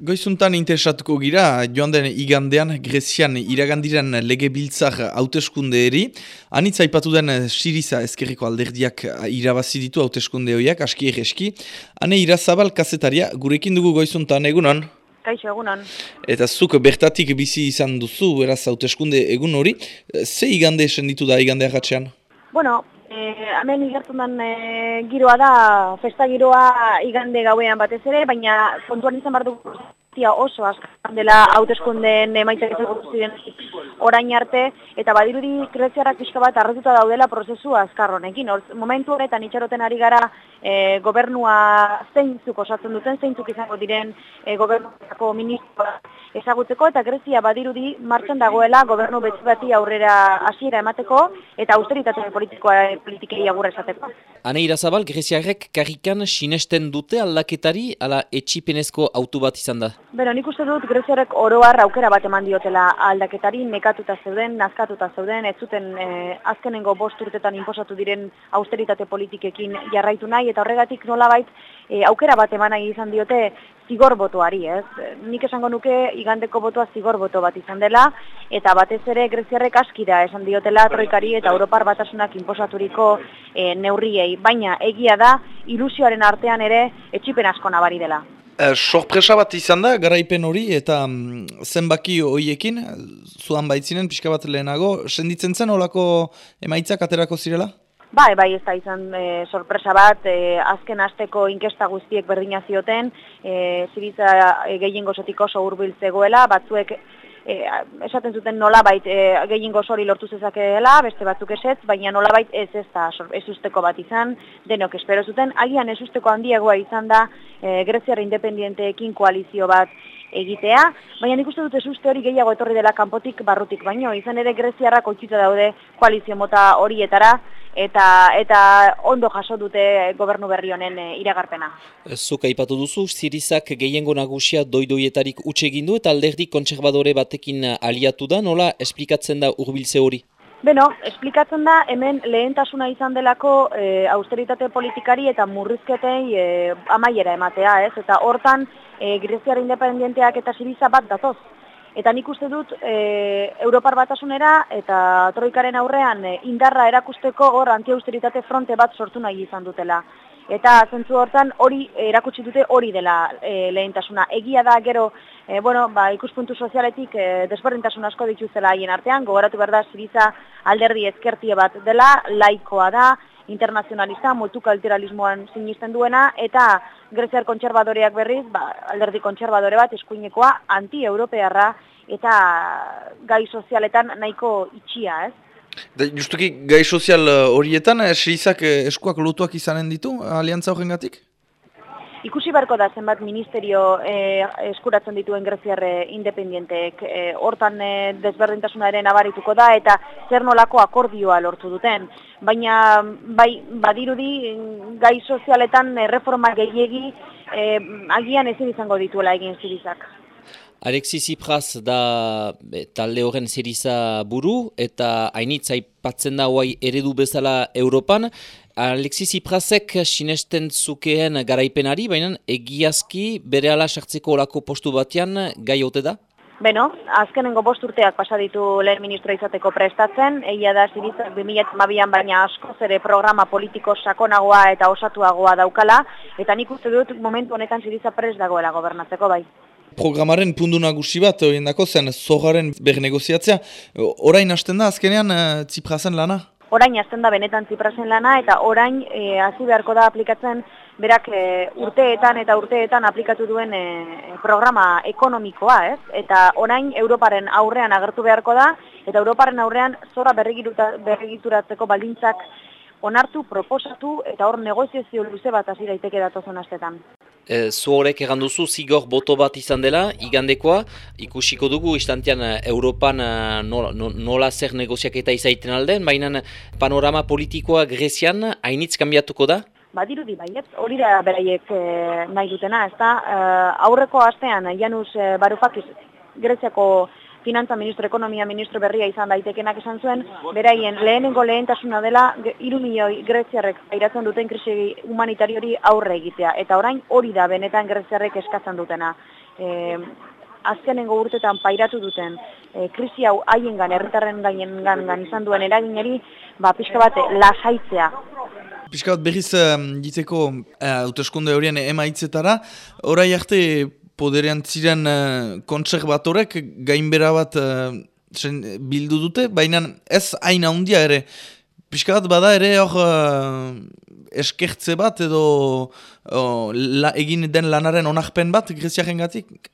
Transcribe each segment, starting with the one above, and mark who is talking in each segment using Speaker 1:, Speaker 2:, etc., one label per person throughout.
Speaker 1: Goizuntan interesatuko gira, joan den igandean Grezian iragandiren lege biltzar hauteskunde eri. Anitz aipatu den Siriza ezkerriko alderdiak irabazi ditu hauteskunde horiak, aski egeski. Hane irazabal kazetaria, gurekin dugu goizuntan, egunon?
Speaker 2: Kaixo, egunon.
Speaker 1: Eta zuk bertatik bizi izan duzu, beraz hauteskunde egun hori. Ze igande esen ditu da igande agatzean?
Speaker 2: Bueno, eh, hemen igertunan eh, giroa da, festa giroa igande gauean batez ere, baina kontuan izan behar dugu oso azkan dela hauteskundeen emaitzak izango ziren orain arte, eta badirudi kreziarrak pixka bat arretuta daudela prozesu azkar honekin. momentu honetan itxaroten ari gara e, gobernua zeintzuk osatzen duten, zeintzuk izango diren e, gobernuako ministroa ezagutzeko, eta Grezia badirudi martxan dagoela gobernu betzi bati aurrera hasiera emateko, eta austeritate politikoa politikei agurra esateko.
Speaker 3: Hane irazabal, Greziarrek karrikan sinesten dute aldaketari, ala etxipenezko autu bat izan da?
Speaker 2: Bero, nik uste dut Greziarek oroar aukera bat eman diotela aldaketari, nekatuta zeuden, nazkatuta zeuden, ez zuten e, azkenengo bost urtetan inposatu diren austeritate politikekin jarraitu nahi, eta horregatik nolabait e, aukera bat eman nahi izan diote zigor botoari, ez? Nik esango nuke igandeko botoa zigor boto bat izan dela, eta batez ere Greziarrek askira esan diotela troikari eta Europar batasunak inposaturiko e, neurriei, baina egia da ilusioaren artean ere etxipen asko nabari dela.
Speaker 1: Eh, sorpresa bat izan da, garaipen hori, eta um, zenbaki horiekin, zuan baitzinen, pixka bat lehenago, senditzen zen olako emaitzak aterako zirela?
Speaker 2: Bai, bai, ez da izan e, sorpresa bat, e, azken asteko inkesta guztiek berdina zioten, e, ziritza e, gehien gozotik oso urbiltzegoela, batzuek e, esaten zuten nolabait e, gehien gozori lortu zezakeela, beste batzuk esetz, baina nolabait ez ez da ez usteko bat izan, denok espero zuten, agian ez usteko handiagoa izan da e, Greziara independienteekin koalizio bat egitea, baina nik uste dut ez uste hori gehiago etorri dela kanpotik barrutik baino, izan ere Greziarrak oitzuta daude koalizio mota horietara, eta eta ondo jaso dute gobernu berri honen e, iragarpena.
Speaker 3: Zuk aipatu duzu, Zirizak gehiengo nagusia doidoietarik utxe egin du eta alderdi kontserbadore batekin aliatu da, nola esplikatzen da urbiltze hori?
Speaker 2: Beno, esplikatzen da hemen lehentasuna izan delako e, austeritate politikari eta murrizketei e, amaiera ematea, ez? Eta hortan e, Greziara independenteak eta Siriza bat datoz. Eta nik uste dut e, Europar batasunera eta troikaren aurrean e, indarra erakusteko hor antiausteritate fronte bat sortu nahi izan dutela. Eta zentzu hortan hori erakutsi dute hori dela e, lehentasuna. Egia da gero, e, bueno, ba, ikuspuntu sozialetik e, desberdintasun asko dituzela haien artean, gogoratu behar da Siriza alderdi ezkertie bat dela, laikoa da, internazionalista, multukulturalismoan sinisten duena, eta Greziar kontserbadoreak berriz, ba, alderdi kontserbadore bat, eskuinekoa, anti-europearra, eta gai sozialetan nahiko itxia, ez?
Speaker 1: Da, justuki, gai sozial eh, horietan, eseizak eh, eskuak lotuak izanen ditu, aliantza horren gatik?
Speaker 2: Ikusi barko da zenbat ministerio eh, eskuratzen dituen greziarre independienteek. Eh, hortan eh, desberdintasunaren abarituko da eta zer nolako akordioa lortu duten. Baina bai, badirudi gai sozialetan eh, reforma gehiegi eh, agian ezin izango dituela egin zirizak.
Speaker 3: Alexis Tsipras da talde horren zeriza buru eta hainitza ipatzen da huai eredu bezala Europan. Alexis Tsiprasek sinesten zukeen garaipenari, baina egiazki bere ala sartzeko olako postu batean gai ote da?
Speaker 2: Beno, azkenengo bost urteak pasa ditu lehen ministro izateko prestatzen, egia da zirizak 2008an baina asko zere programa politiko sakonagoa eta osatuagoa daukala, eta nik uste dut momentu honetan zirizak prest dagoela gobernatzeko bai
Speaker 1: programaren pundu nagusi bat, hori dako zen, zogaren ber negoziatzea, orain hasten da azkenean uh, Tziprazen lana?
Speaker 2: Orain hasten da benetan Tziprazen lana, eta orain e, hasi beharko da aplikatzen berak e, urteetan eta urteetan aplikatu duen e, programa ekonomikoa, ez? Eta orain Europaren aurrean agertu beharko da, eta Europaren aurrean zora berregituratzeko baldintzak onartu, proposatu, eta hor negoziazio luze bat hasi daiteke datozen astetan
Speaker 3: e, zu horrek egan duzu zigor boto bat izan dela, igandekoa, ikusiko dugu istantean eh, Europan eh, nola, nola zer negoziak eta izaiten alden, baina panorama politikoa Grezian hainitz kanbiatuko da?
Speaker 2: Badirudi baiet, hori da beraiek nahi dutena, ez da, aurreko astean Janus Barufakiz Greziako finantza ministro, ekonomia ministro berria izan daitekenak esan zuen, beraien lehenengo lehentasuna dela, iru milioi greziarrek airatzen duten krisi humanitariori aurre egitea. Eta orain hori da benetan greziarrek eskatzen dutena. e, azkenengo urtetan pairatu duten e, krisi hau haiengan herritarren gainen gan, izan duen eraginari, ba pixka bat lasaitzea.
Speaker 1: Pixka berriz uh, hauteskunde horien emaitzetara, orai arte poderean ziren uh, kontserbatorek gainbera bat uh, bildu dute, baina ez hain handia ere. Pixka bat bada ere hor uh, eskertze bat edo la, egin den lanaren onarpen bat greziaren gatik?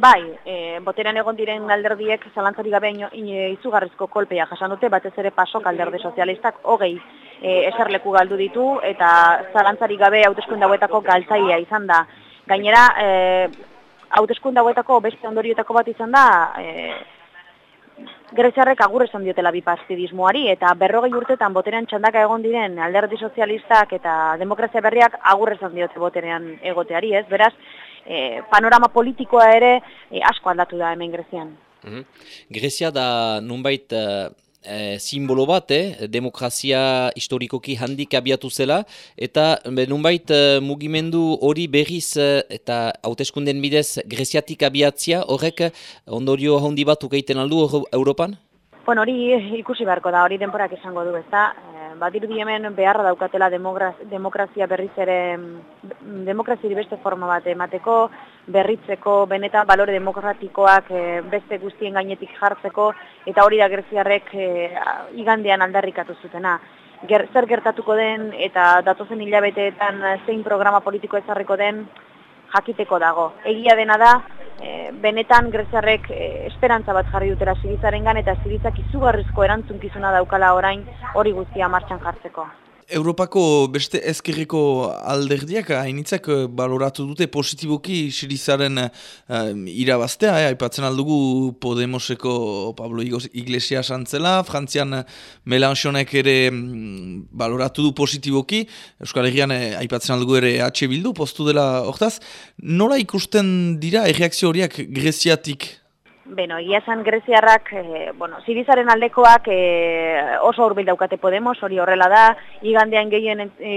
Speaker 2: Bai, e, boteran egon diren alderdiek zalantzari gabe izugarrizko kolpea jasan dute, batez ere pasok alderdi sozialistak hogei e, eserleku galdu ditu, eta zalantzari gabe hauteskun dauetako galtzaia izan da. Gainera, e, hauteskun dauetako beste ondorietako bat izan da, e, Greziarrek agur esan diotela bipastidismoari eta berrogei urtetan boterean txandaka egon diren alderdi sozialistak eta demokrazia berriak agur esan diote boterean egoteari, ez? Beraz, e, panorama politikoa ere e, asko aldatu da hemen Grezian.
Speaker 3: Mm Grezia da nunbait uh, simbolo bat, eh? demokrazia historikoki handik abiatu zela, eta nunbait mugimendu hori berriz eta hauteskunden bidez Greziatik abiatzia, horrek ondorio handi bat ukeiten aldu Europan?
Speaker 2: Bueno, hori ikusi beharko da, hori denporak esango du, ezta? Eh, badirudi hemen beharra daukatela demokrazia berriz ere, mm, demokrazia beste forma bat emateko, berritzeko, benetan balore demokratikoak eh, beste guztien gainetik jartzeko, eta hori da gerziarrek eh, igandean aldarrikatu zutena. Ger, zer gertatuko den eta datozen hilabeteetan zein programa politiko ezarriko den, jakiteko dago. Egia dena da, e, benetan Greziarrek e, esperantza bat jarri dutera Sirizaren eta Sirizak izugarrizko erantzunkizuna daukala orain hori guztia martxan jartzeko.
Speaker 1: Europako beste ezkerreko alderdiak hainitzak eh, baloratu dute positiboki Sirizaren uh, irabaztea, eh? aipatzen aldugu Podemoseko Pablo Iglesias antzela, Frantzian Melanchonek ere mm, baloratu du positiboki, Euskal Herrian eh, aipatzen aldugu ere atxe bildu, postu dela hortaz, nola ikusten dira erreakzio horiak greziatik
Speaker 2: Beno, egia esan greziarrak, e, bueno, zirizaren aldekoak e, oso hurbil daukate Podemos, hori horrela da, igandean gehien e,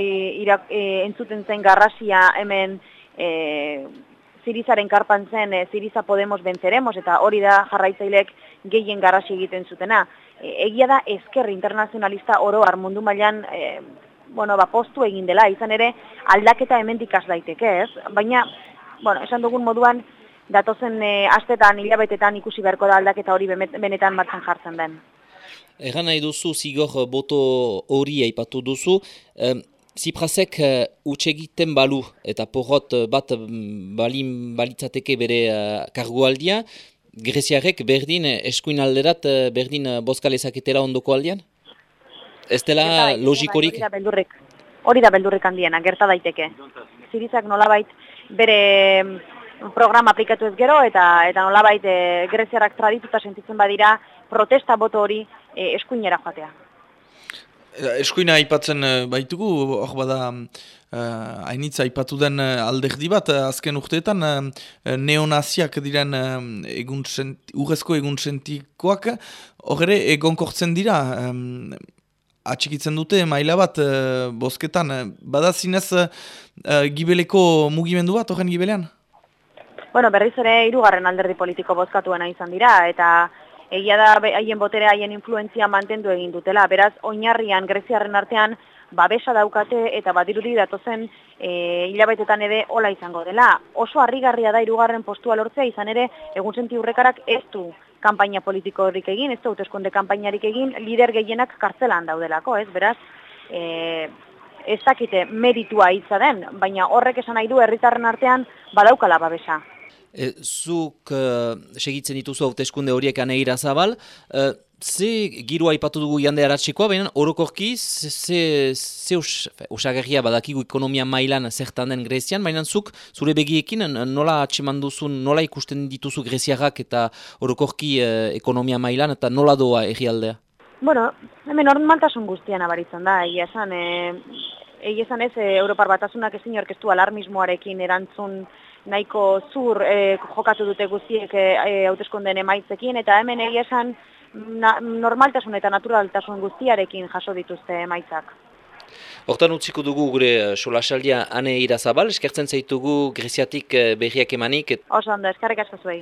Speaker 2: entzuten zen garrasia hemen e, zirizaren karpan zen, e, ziriza Podemos benzeremos, eta hori da jarraitzailek gehien garrasi egiten zutena. E, egia da, ezker internazionalista oro mundu mailan e, bueno, ba, postu egin dela, izan ere aldaketa hemen dikaz daiteke, ez? Baina, bueno, esan dugun moduan, datozen e, astetan, hilabetetan ikusi beharko da aldaketa hori benetan martxan jartzen den.
Speaker 3: Egan nahi duzu, zigor boto hori aipatu duzu, um, Ziprasek uh, utxegiten balu eta porrot bat balin balitzateke bere uh, kargualdia, Greziarek berdin eskuin alderat berdin boskalezaketela ondoko aldean? Ez dela logikorik?
Speaker 2: Hori da beldurrik, hori da beldurrik handiena, gerta daiteke. Zirizak nolabait bere programa aplikatu ez gero eta eta nolabait e, greziarrak tradituta sentitzen badira protesta boto hori e, eskuinera joatea.
Speaker 1: Eskuina aipatzen baitugu, hor bada uh, hainitza aipatu den alderdi bat, azken urteetan uh, neonaziak diren uh, urrezko egun sentikoak, hor ere egon kortzen dira, um, atxikitzen dute maila bat uh, bosketan, bada zinez uh, gibeleko mugimendu bat horren gibelean?
Speaker 2: Bueno, berriz ere hirugarren alderdi politiko bozkatuena izan dira eta egia da haien botere haien influentzia mantendu egin dutela. Beraz, oinarrian greziarren artean babesa daukate eta badirudi datozen e, hilabetetan ere hola izango dela. Oso harrigarria da hirugarren postua lortzea izan ere egun senti hurrekarak ez du kanpaina politiko horrik egin, ez du hauteskunde kanpainarik egin, lider gehienak kartzelan daudelako, ez? Beraz, e, ez dakite meritua hitza den, baina horrek esan nahi du herritarren artean badaukala babesa.
Speaker 3: E, zuk uh, segitzen dituzu hauteskunde horiek aneira zabal, uh, ze giroa aipatu dugu jande aratzikoa, baina orokorki ze, ze usagarria badakigu ekonomia mailan zertan den Grezian, baina zuk zure begiekin nola atseman duzu, nola ikusten dituzu Greziarrak eta orokorki uh, ekonomia mailan eta nola doa egialdea?
Speaker 2: Bueno, hemen normaltasun guztian abaritzen da, egia esan, egia esan ez, Europar batasunak ezin orkestu alarmismoarekin erantzun nahiko zur e, jokatu dute guztiek e, hauteskundeen emaitzekin eta hemen egia esan normaltasun eta naturaltasun guztiarekin jaso dituzte emaitzak.
Speaker 3: Hortan utziko dugu gure eh, solasaldia ane irazabal, eskertzen zaitugu Greziatik eh, berriak emanik.
Speaker 2: Oso ondo, eskarrik asko zuei.